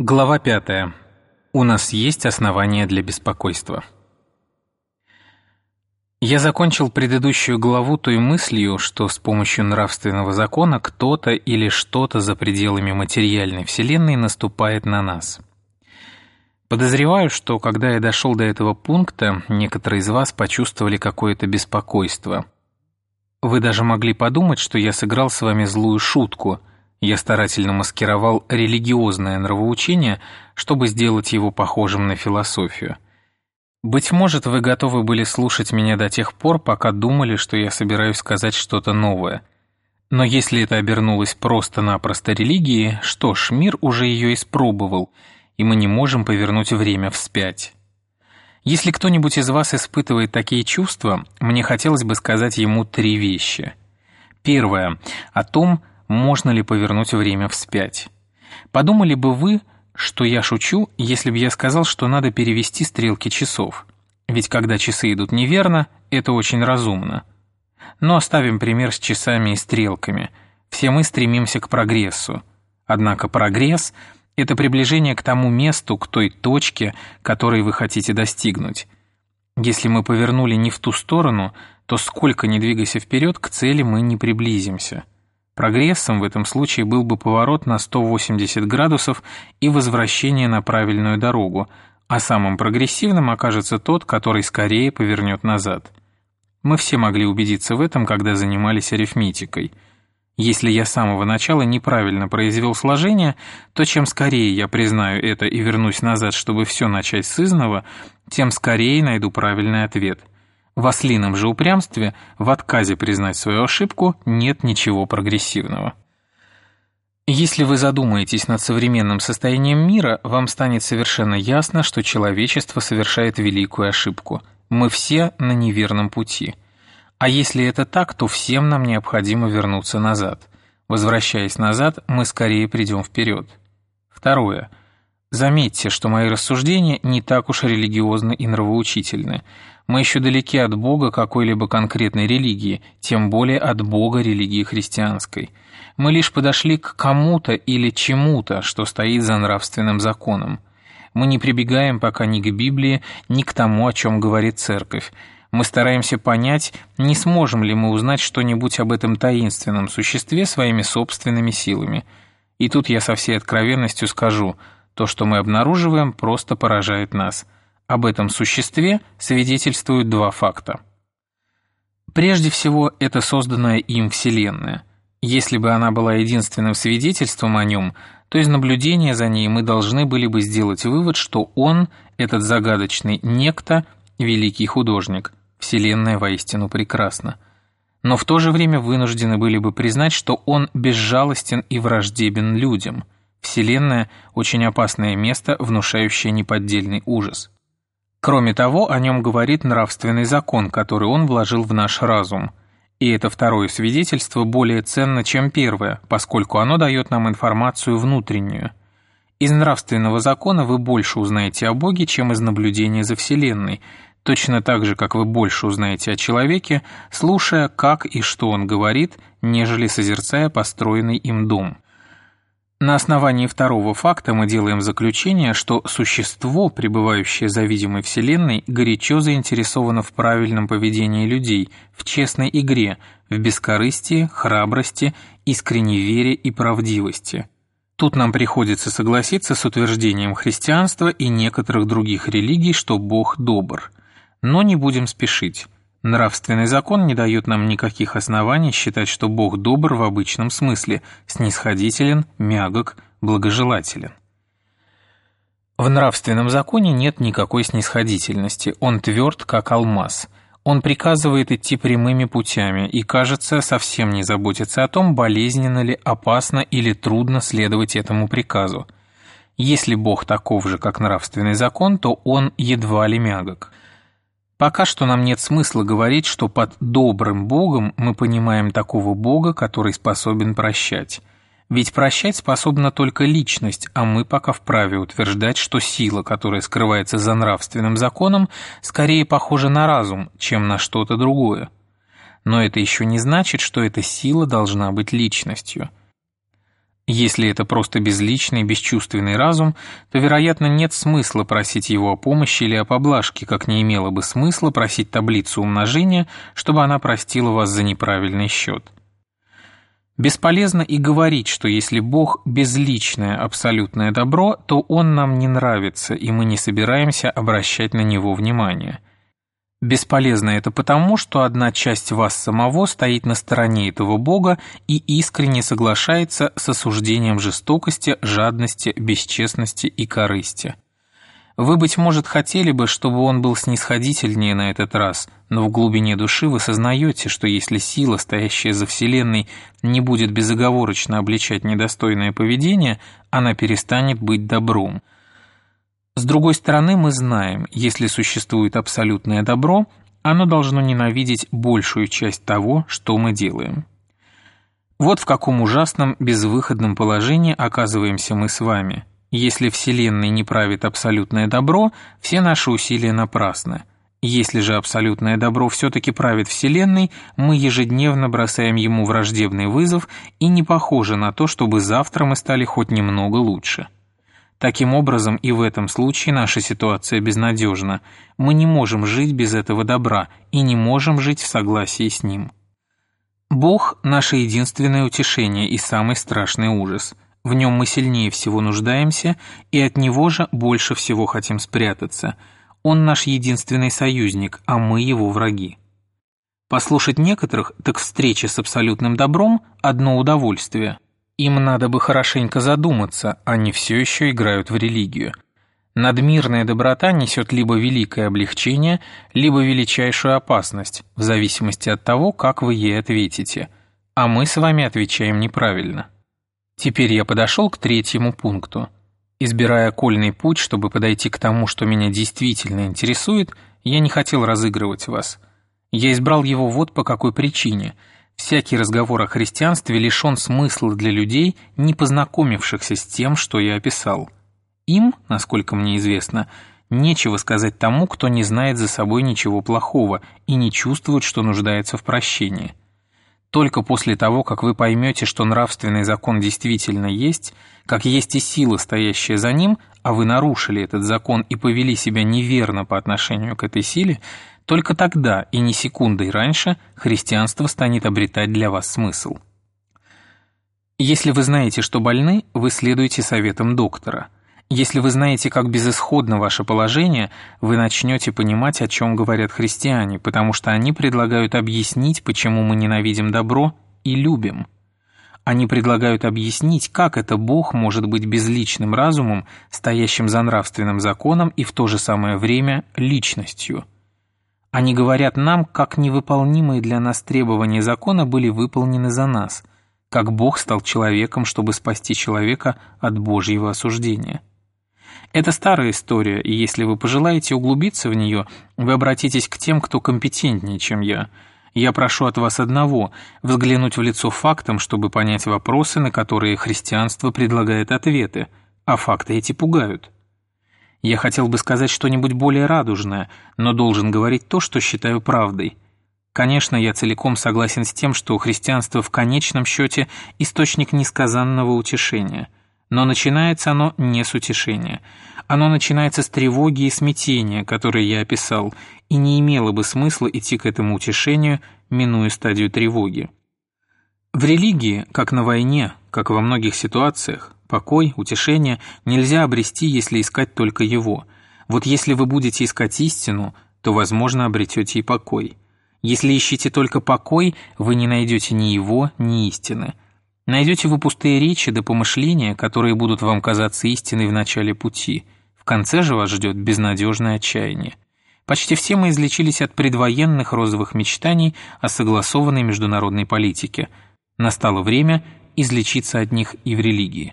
Глава 5. У нас есть основания для беспокойства. Я закончил предыдущую главу той мыслью, что с помощью нравственного закона кто-то или что-то за пределами материальной вселенной наступает на нас. Подозреваю, что когда я дошел до этого пункта, некоторые из вас почувствовали какое-то беспокойство. Вы даже могли подумать, что я сыграл с вами злую шутку – я старательно маскировал религиозное нравоучение, чтобы сделать его похожим на философию. Быть может, вы готовы были слушать меня до тех пор, пока думали, что я собираюсь сказать что-то новое. Но если это обернулось просто-напросто религией, что ж, мир уже ее испробовал, и мы не можем повернуть время вспять. Если кто-нибудь из вас испытывает такие чувства, мне хотелось бы сказать ему три вещи. Первое – о том, можно ли повернуть время вспять. Подумали бы вы, что я шучу, если бы я сказал, что надо перевести стрелки часов. Ведь когда часы идут неверно, это очень разумно. Но оставим пример с часами и стрелками. Все мы стремимся к прогрессу. Однако прогресс – это приближение к тому месту, к той точке, которой вы хотите достигнуть. Если мы повернули не в ту сторону, то сколько ни двигайся вперед, к цели мы не приблизимся. Прогрессом в этом случае был бы поворот на 180 градусов и возвращение на правильную дорогу, а самым прогрессивным окажется тот, который скорее повернет назад. Мы все могли убедиться в этом, когда занимались арифметикой. Если я с самого начала неправильно произвел сложение, то чем скорее я признаю это и вернусь назад, чтобы все начать с изного, тем скорее найду правильный ответ – в ослином же упрямстве, в отказе признать свою ошибку, нет ничего прогрессивного. Если вы задумаетесь над современным состоянием мира, вам станет совершенно ясно, что человечество совершает великую ошибку. Мы все на неверном пути. А если это так, то всем нам необходимо вернуться назад. Возвращаясь назад, мы скорее придем вперед. Второе. Заметьте, что мои рассуждения не так уж религиозны и нравоучительны. Мы еще далеки от Бога какой-либо конкретной религии, тем более от Бога религии христианской. Мы лишь подошли к кому-то или чему-то, что стоит за нравственным законом. Мы не прибегаем пока ни к Библии, ни к тому, о чем говорит Церковь. Мы стараемся понять, не сможем ли мы узнать что-нибудь об этом таинственном существе своими собственными силами. И тут я со всей откровенностью скажу, то, что мы обнаруживаем, просто поражает нас – об этом существе свидетельствуют два факта. Прежде всего, это созданная им Вселенная. Если бы она была единственным свидетельством о нем, то из наблюдения за ней мы должны были бы сделать вывод, что он, этот загадочный некто, великий художник, Вселенная воистину прекрасна. Но в то же время вынуждены были бы признать, что он безжалостен и враждебен людям. Вселенная – очень опасное место, внушающее неподдельный ужас. Кроме того, о нем говорит нравственный закон, который он вложил в наш разум. И это второе свидетельство более ценно, чем первое, поскольку оно дает нам информацию внутреннюю. Из нравственного закона вы больше узнаете о Боге, чем из наблюдения за Вселенной, точно так же, как вы больше узнаете о человеке, слушая, как и что он говорит, нежели созерцая построенный им дом. На основании второго факта мы делаем заключение, что существо, пребывающее за видимой Вселенной, горячо заинтересовано в правильном поведении людей, в честной игре, в бескорыстии, храбрости, искренней вере и правдивости. Тут нам приходится согласиться с утверждением христианства и некоторых других религий, что Бог добр. Но не будем спешить. Нравственный закон не дает нам никаких оснований считать, что Бог добр в обычном смысле, снисходителен, мягок, благожелателен. В нравственном законе нет никакой снисходительности, он тверд, как алмаз. Он приказывает идти прямыми путями и, кажется, совсем не заботится о том, болезненно ли, опасно или трудно следовать этому приказу. Если Бог таков же, как нравственный закон, то он едва ли мягок – Пока что нам нет смысла говорить, что под добрым Богом мы понимаем такого Бога, который способен прощать. Ведь прощать способна только личность, а мы пока вправе утверждать, что сила, которая скрывается за нравственным законом, скорее похожа на разум, чем на что-то другое. Но это еще не значит, что эта сила должна быть личностью. Если это просто безличный, бесчувственный разум, то, вероятно, нет смысла просить его о помощи или о поблажке, как не имело бы смысла просить таблицу умножения, чтобы она простила вас за неправильный счет. Бесполезно и говорить, что если Бог – безличное абсолютное добро, то Он нам не нравится, и мы не собираемся обращать на Него внимание – Бесполезно это потому, что одна часть вас самого стоит на стороне этого Бога и искренне соглашается с осуждением жестокости, жадности, бесчестности и корысти. Вы, быть может, хотели бы, чтобы он был снисходительнее на этот раз, но в глубине души вы сознаете, что если сила, стоящая за Вселенной, не будет безоговорочно обличать недостойное поведение, она перестанет быть добром – с другой стороны, мы знаем, если существует абсолютное добро, оно должно ненавидеть большую часть того, что мы делаем. Вот в каком ужасном, безвыходном положении оказываемся мы с вами. Если Вселенной не правит абсолютное добро, все наши усилия напрасны. Если же абсолютное добро все-таки правит Вселенной, мы ежедневно бросаем ему враждебный вызов и не похоже на то, чтобы завтра мы стали хоть немного лучше. Таким образом, и в этом случае наша ситуация безнадежна. Мы не можем жить без этого добра и не можем жить в согласии с ним. Бог – наше единственное утешение и самый страшный ужас. В нем мы сильнее всего нуждаемся, и от него же больше всего хотим спрятаться. Он наш единственный союзник, а мы его враги. Послушать некоторых, так встреча с абсолютным добром – одно удовольствие – им надо бы хорошенько задуматься, они все еще играют в религию. Надмирная доброта несет либо великое облегчение, либо величайшую опасность, в зависимости от того, как вы ей ответите. А мы с вами отвечаем неправильно. Теперь я подошел к третьему пункту. Избирая кольный путь, чтобы подойти к тому, что меня действительно интересует, я не хотел разыгрывать вас. Я избрал его вот по какой причине – Всякий разговор о христианстве лишен смысла для людей, не познакомившихся с тем, что я описал. Им, насколько мне известно, нечего сказать тому, кто не знает за собой ничего плохого и не чувствует, что нуждается в прощении. Только после того, как вы поймете, что нравственный закон действительно есть, как есть и сила, стоящая за ним, а вы нарушили этот закон и повели себя неверно по отношению к этой силе, только тогда и не секундой раньше христианство станет обретать для вас смысл. Если вы знаете, что больны, вы следуете советам доктора. Если вы знаете, как безысходно ваше положение, вы начнете понимать, о чем говорят христиане, потому что они предлагают объяснить, почему мы ненавидим добро и любим. Они предлагают объяснить, как это Бог может быть безличным разумом, стоящим за нравственным законом и в то же самое время личностью – они говорят нам, как невыполнимые для нас требования закона были выполнены за нас, как Бог стал человеком, чтобы спасти человека от Божьего осуждения. Это старая история, и если вы пожелаете углубиться в нее, вы обратитесь к тем, кто компетентнее, чем я. Я прошу от вас одного – взглянуть в лицо фактам, чтобы понять вопросы, на которые христианство предлагает ответы, а факты эти пугают. Я хотел бы сказать что-нибудь более радужное, но должен говорить то, что считаю правдой. Конечно, я целиком согласен с тем, что христианство в конечном счете источник несказанного утешения. Но начинается оно не с утешения. Оно начинается с тревоги и смятения, которые я описал, и не имело бы смысла идти к этому утешению, минуя стадию тревоги. В религии, как на войне, как во многих ситуациях, Покой, утешение нельзя обрести, если искать только его. Вот если вы будете искать истину, то, возможно, обретете и покой. Если ищете только покой, вы не найдете ни его, ни истины. Найдете вы пустые речи да помышления, которые будут вам казаться истиной в начале пути. В конце же вас ждет безнадежное отчаяние. Почти все мы излечились от предвоенных розовых мечтаний о согласованной международной политике. Настало время излечиться от них и в религии.